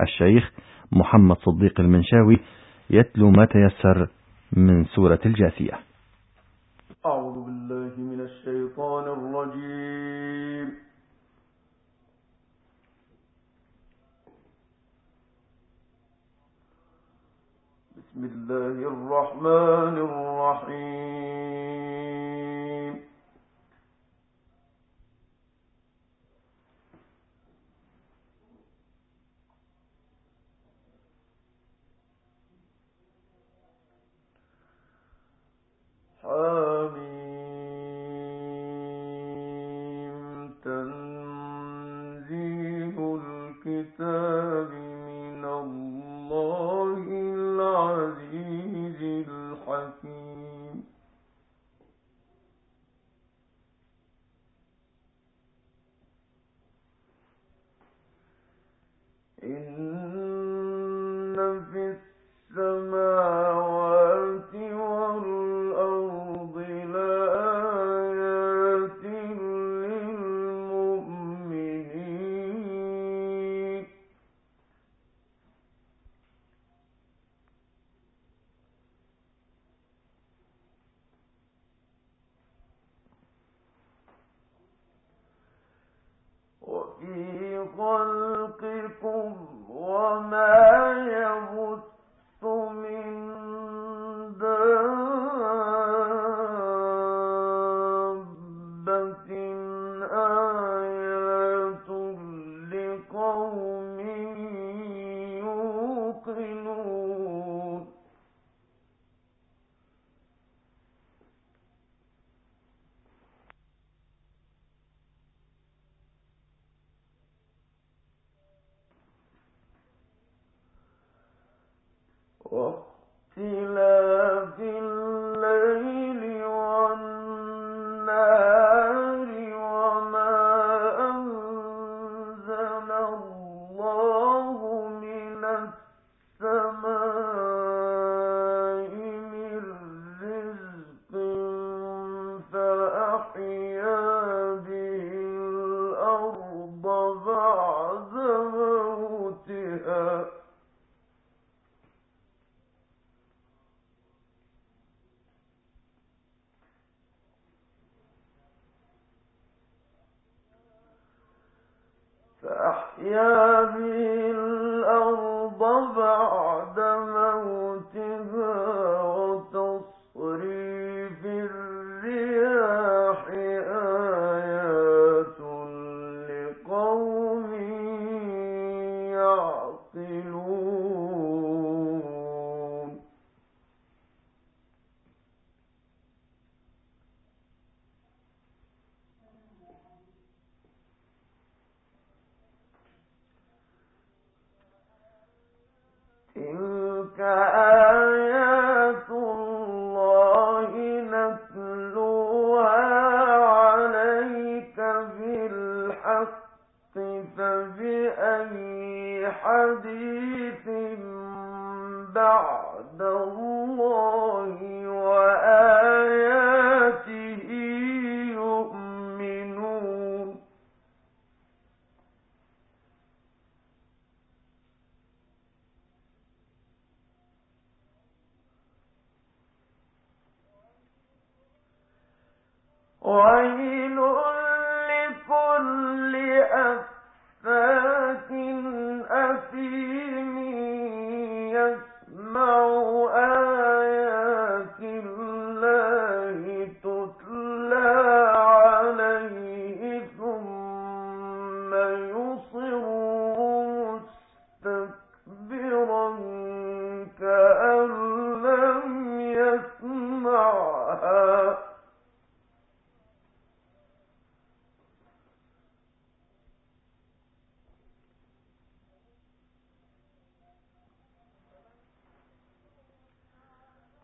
الشيخ محمد صديق المنشاوي يتلو ما تيسر من سورة الجاثية. أعوذ بالله من الشيطان الرجيم. بسم الله الرحمن الرحيم إن في السماوات يا بي بَعْدَ اللَّهِ وَآخِرَةً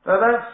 拜拜。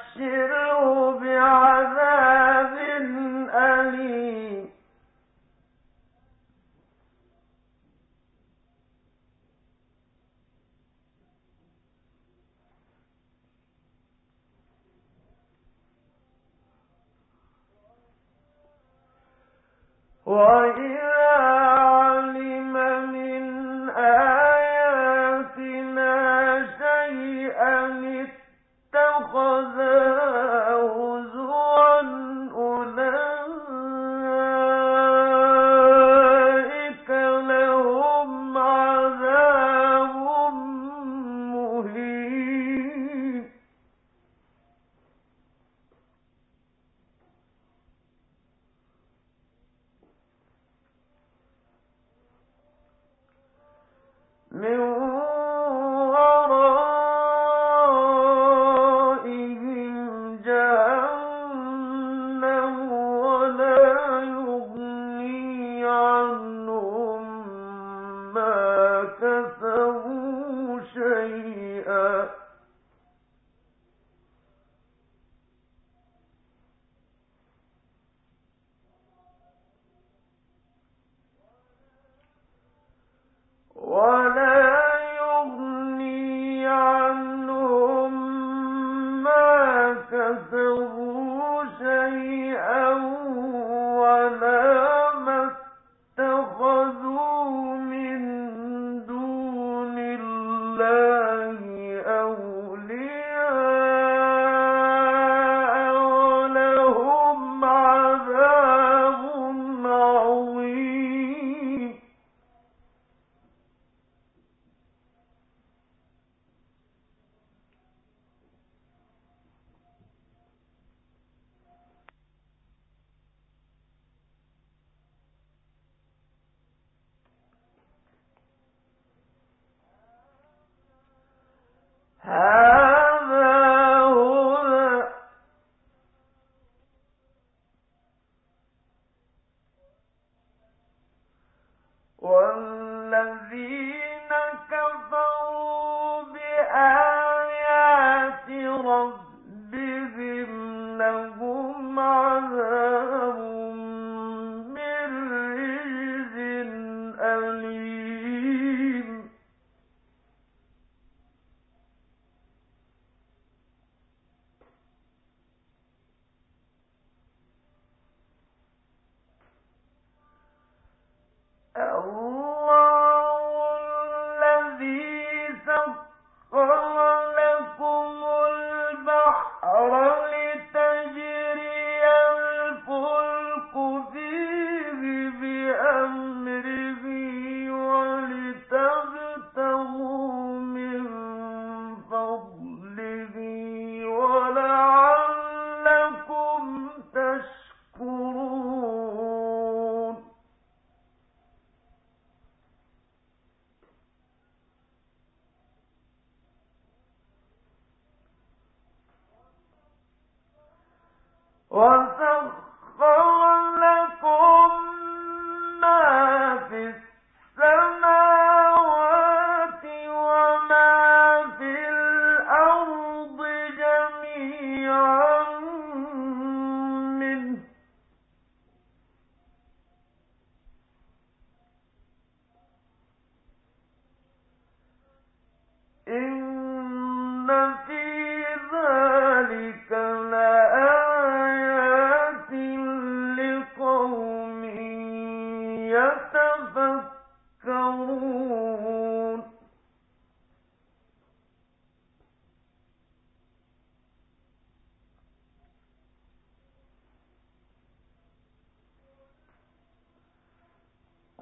اور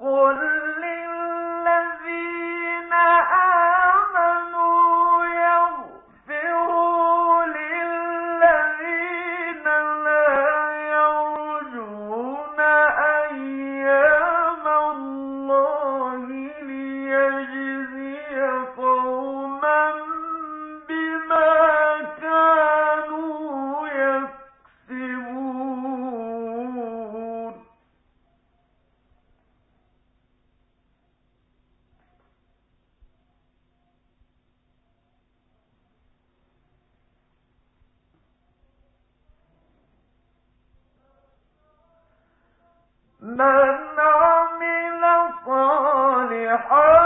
我 have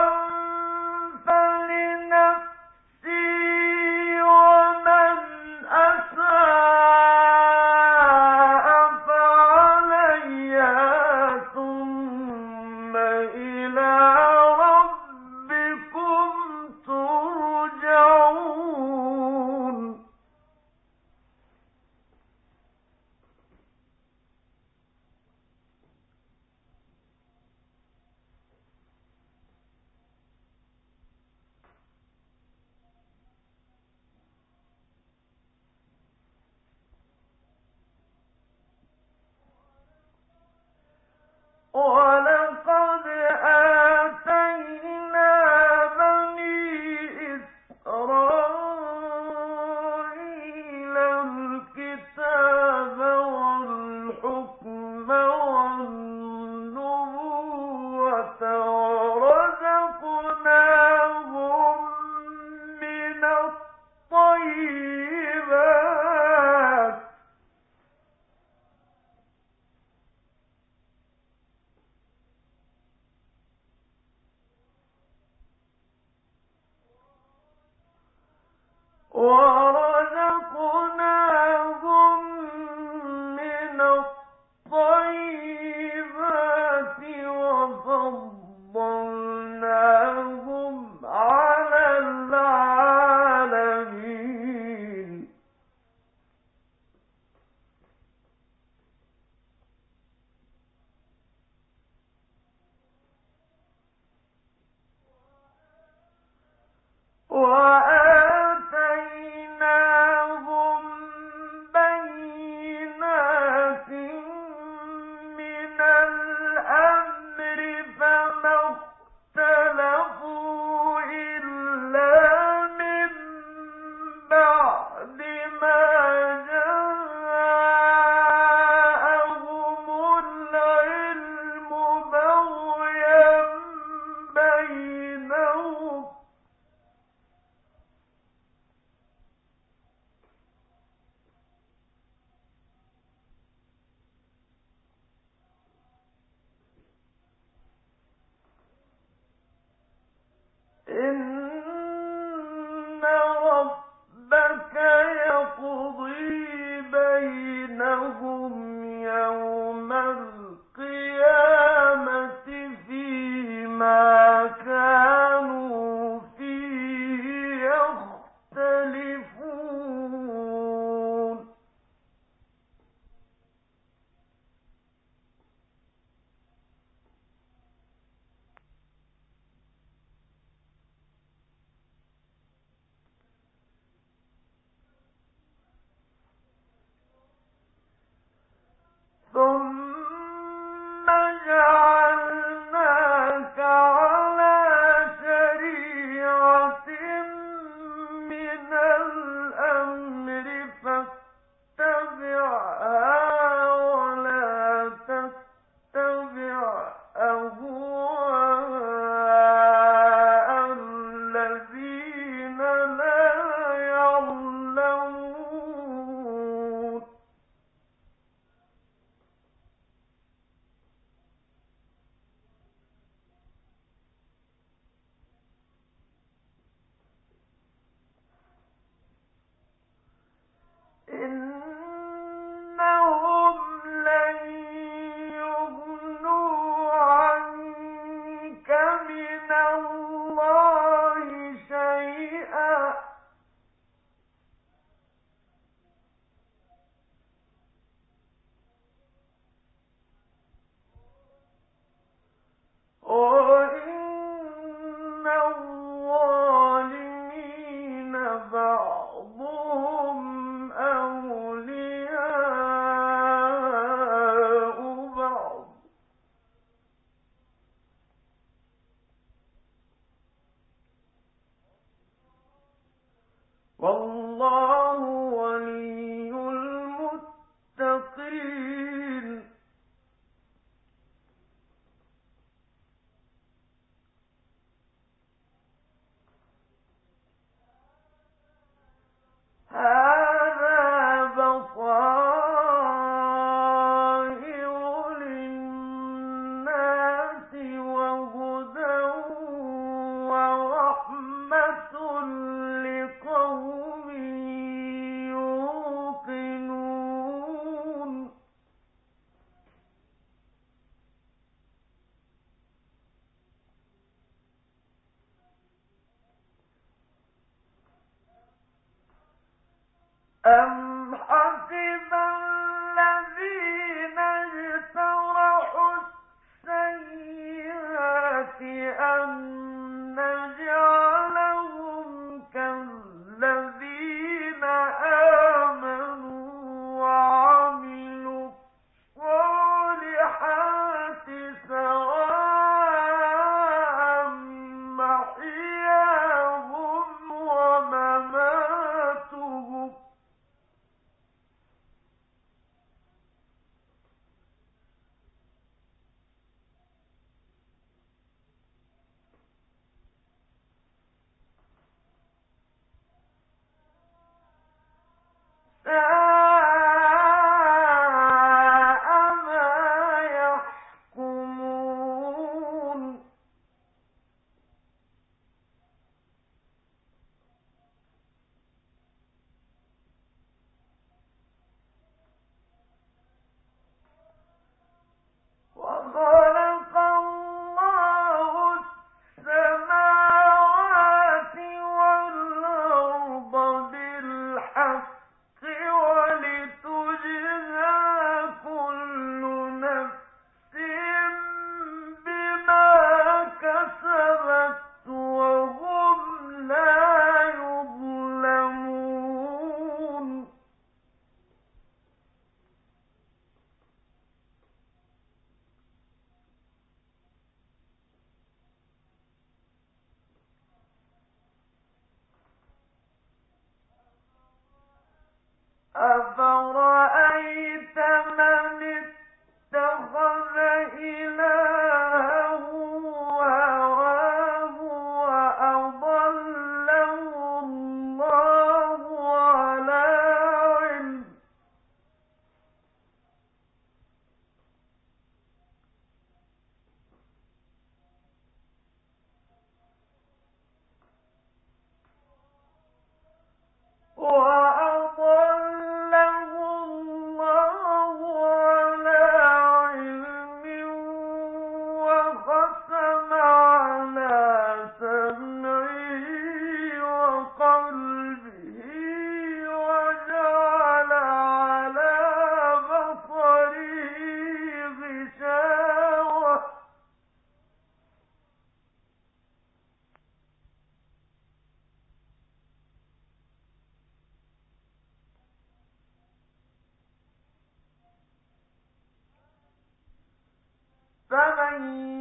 الذي أم حسب فمن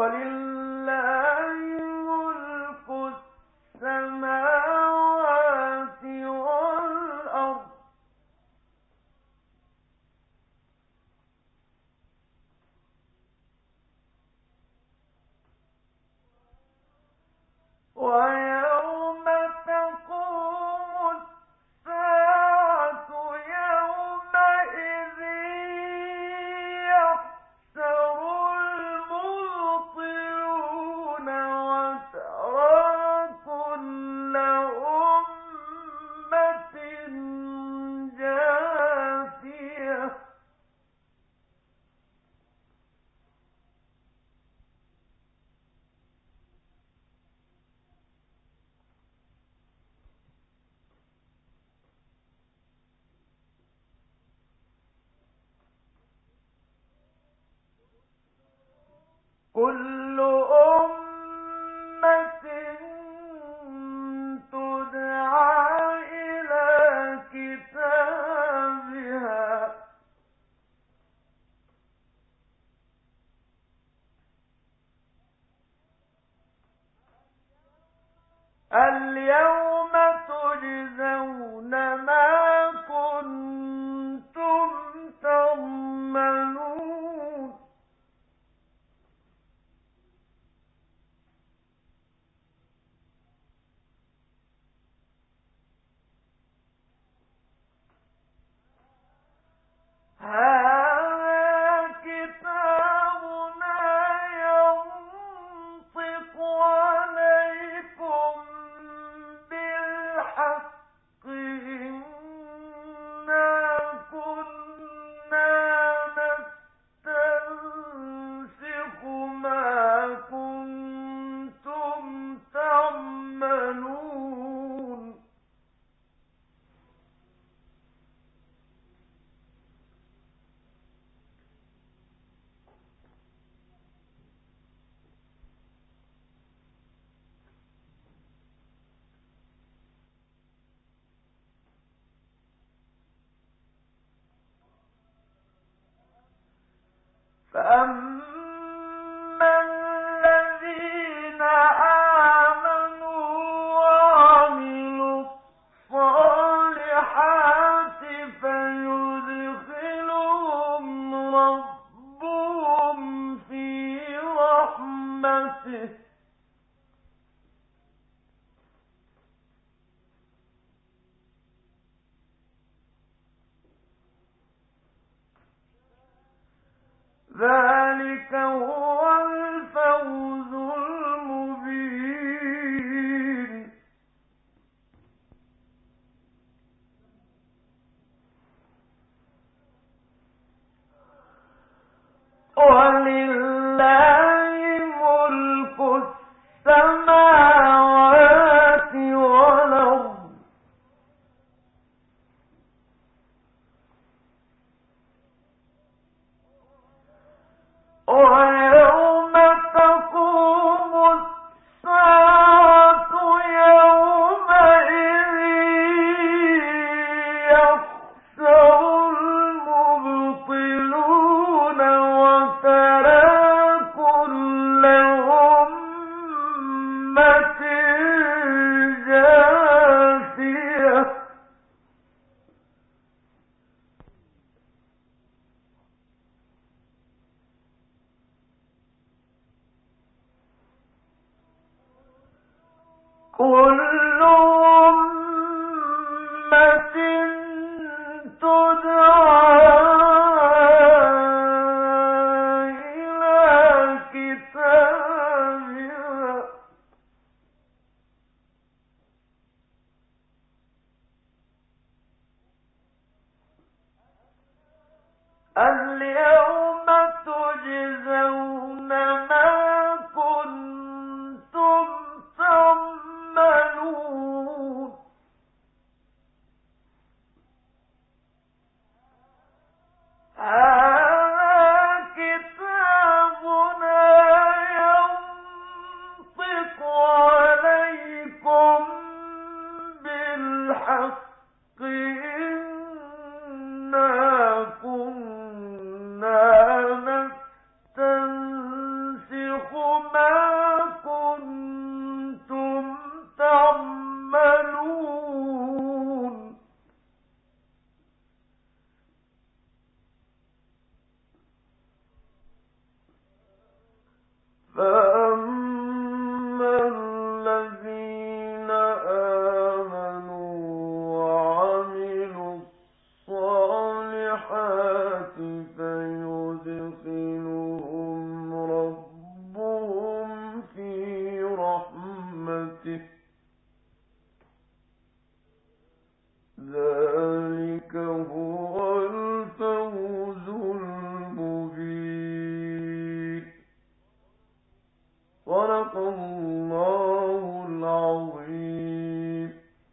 ولله فأما ولله